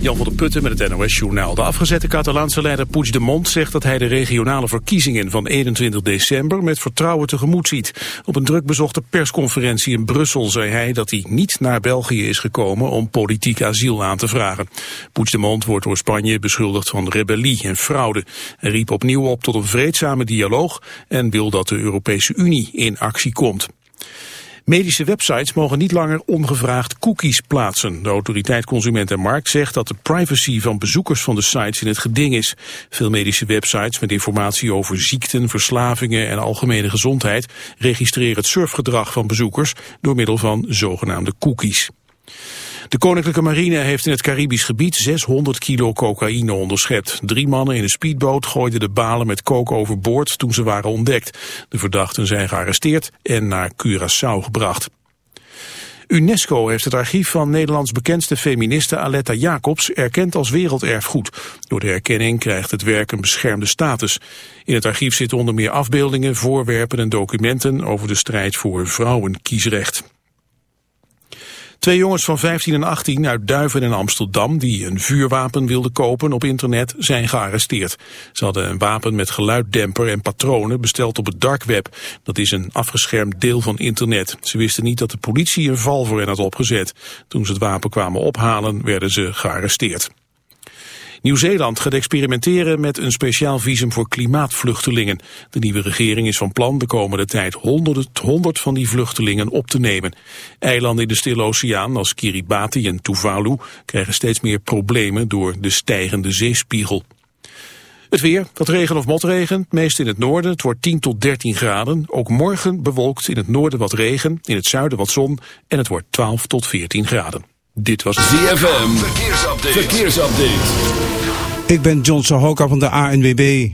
Jan van der Putten met het NOS-journaal. De afgezette Catalaanse leider Puigdemont zegt dat hij de regionale verkiezingen van 21 december met vertrouwen tegemoet ziet. Op een druk bezochte persconferentie in Brussel zei hij dat hij niet naar België is gekomen om politiek asiel aan te vragen. Puigdemont wordt door Spanje beschuldigd van rebellie en fraude. Hij riep opnieuw op tot een vreedzame dialoog en wil dat de Europese Unie in actie komt. Medische websites mogen niet langer ongevraagd cookies plaatsen. De autoriteit Consument en Markt zegt dat de privacy van bezoekers van de sites in het geding is. Veel medische websites met informatie over ziekten, verslavingen en algemene gezondheid registreren het surfgedrag van bezoekers door middel van zogenaamde cookies. De Koninklijke Marine heeft in het Caribisch gebied 600 kilo cocaïne onderschept. Drie mannen in een speedboot gooiden de balen met coke overboord toen ze waren ontdekt. De verdachten zijn gearresteerd en naar Curaçao gebracht. UNESCO heeft het archief van Nederlands bekendste feministe Aletta Jacobs erkend als werelderfgoed. Door de erkenning krijgt het werk een beschermde status. In het archief zitten onder meer afbeeldingen, voorwerpen en documenten over de strijd voor vrouwenkiesrecht. Twee jongens van 15 en 18 uit Duiven en Amsterdam die een vuurwapen wilden kopen op internet zijn gearresteerd. Ze hadden een wapen met geluiddemper en patronen besteld op het dark web. Dat is een afgeschermd deel van internet. Ze wisten niet dat de politie een val voor hen had opgezet. Toen ze het wapen kwamen ophalen werden ze gearresteerd. Nieuw-Zeeland gaat experimenteren met een speciaal visum voor klimaatvluchtelingen. De nieuwe regering is van plan de komende tijd honderd, honderd van die vluchtelingen op te nemen. Eilanden in de Stille Oceaan als Kiribati en Tuvalu krijgen steeds meer problemen door de stijgende zeespiegel. Het weer, wat regen of motregen, meest in het noorden. Het wordt 10 tot 13 graden. Ook morgen bewolkt in het noorden wat regen, in het zuiden wat zon en het wordt 12 tot 14 graden. Dit was ZFM. Verkeersupdate. Verkeersupdate. Ik ben John Sohoka van de ANWB.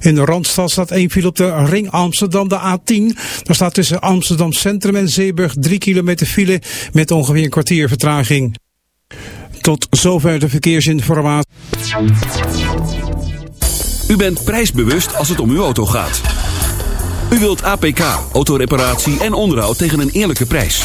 In de Randstad staat één file op de ring Amsterdam, de A10. Daar staat tussen Amsterdam Centrum en Zeeburg 3 kilometer file met ongeveer een kwartier vertraging. Tot zover de verkeersinformatie. U bent prijsbewust als het om uw auto gaat. U wilt APK, autoreparatie en onderhoud tegen een eerlijke prijs.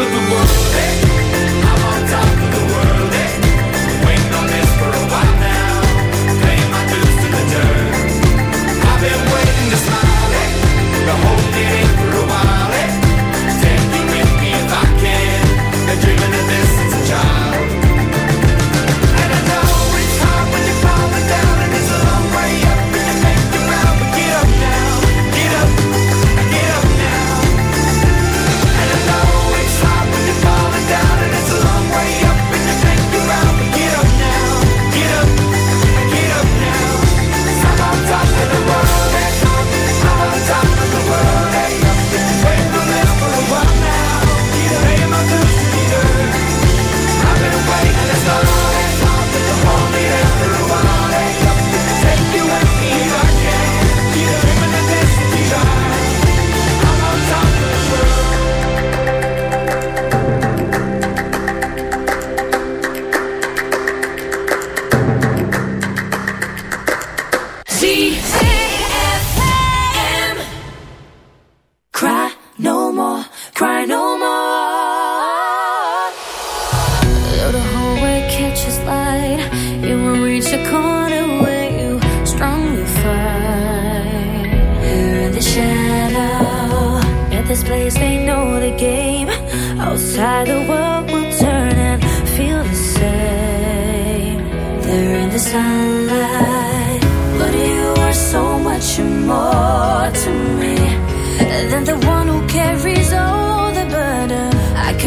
of the world,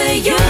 for you.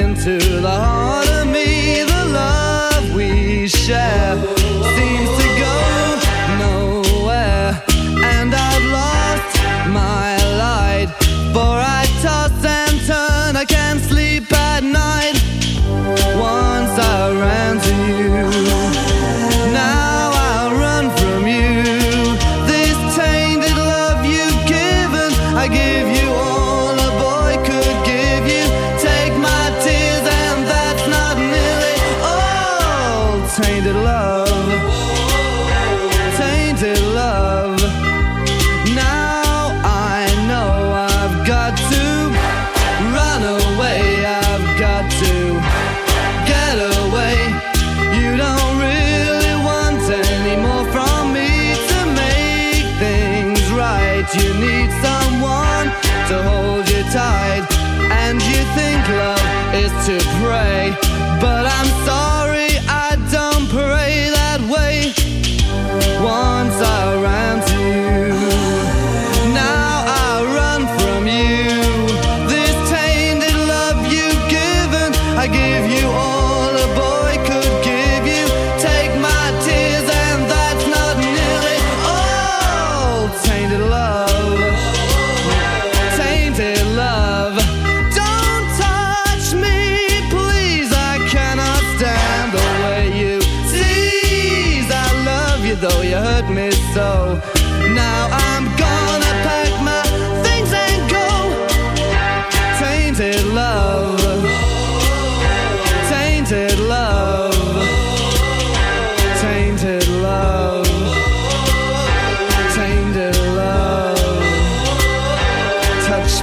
into the heart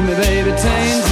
me, baby, tainted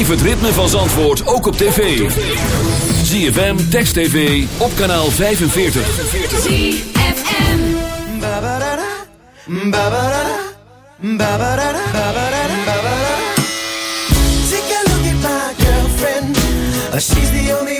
Beleef het ritme van Zandvoort ook op tv. ZFM, Text TV, op kanaal 45. ZFM. Take a look at my girlfriend. Uh, She's the only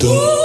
Pretty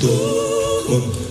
또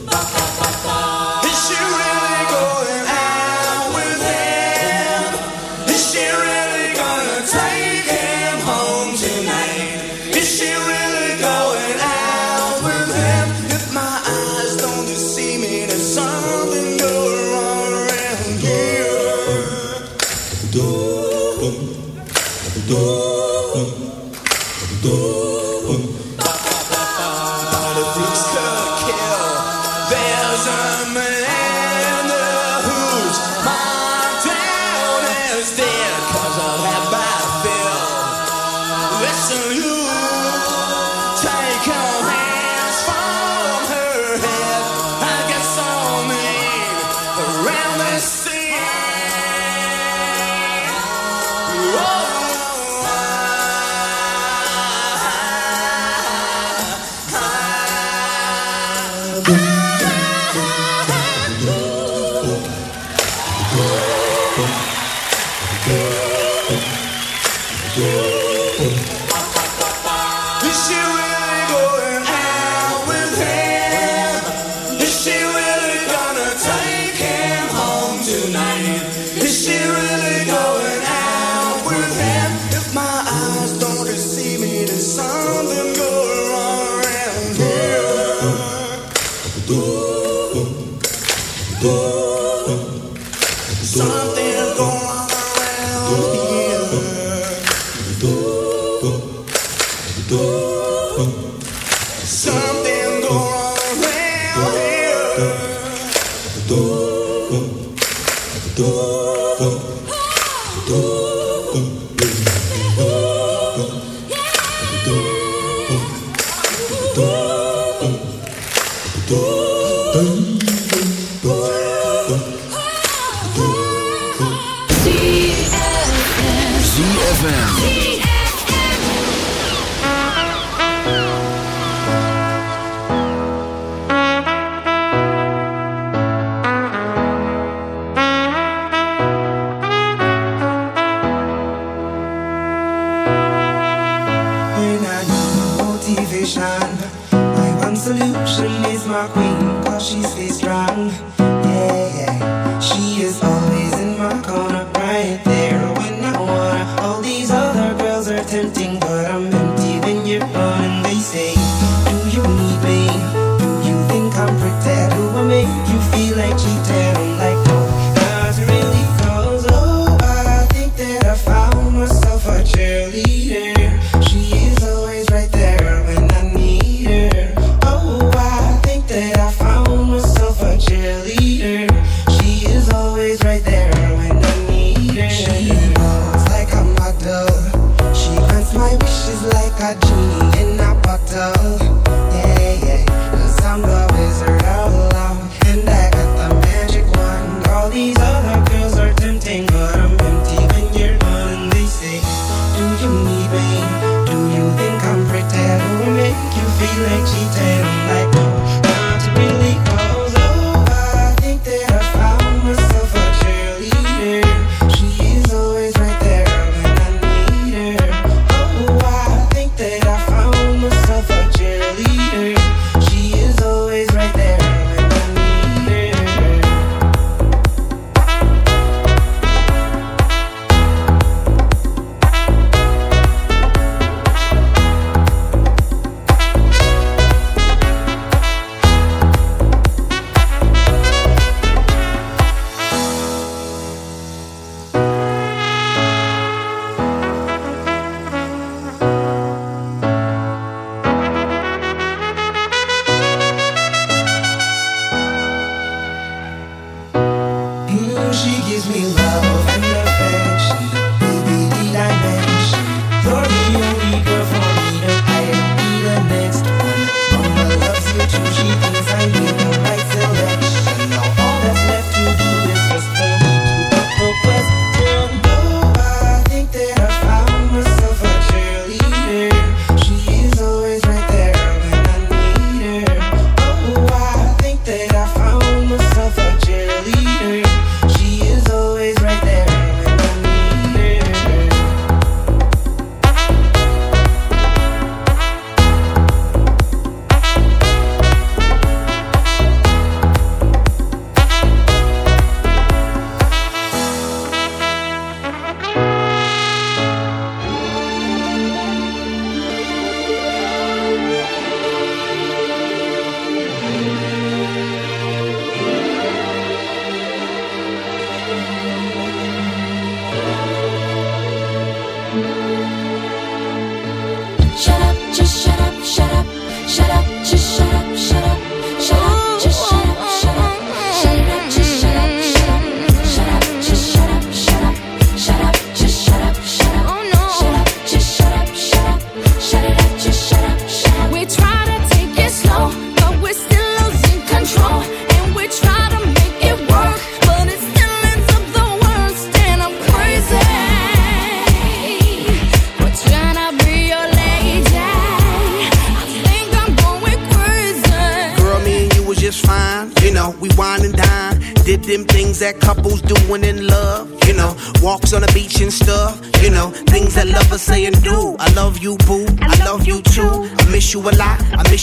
Ooh.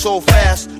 so fast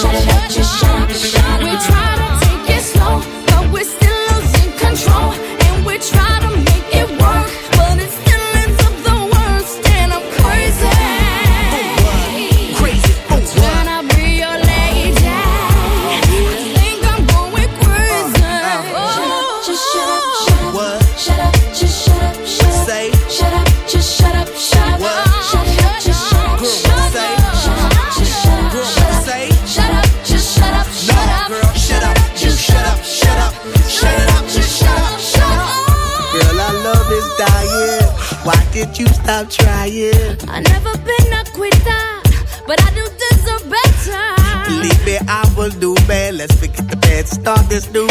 up. We try to take it slow, but we're still losing control. just do.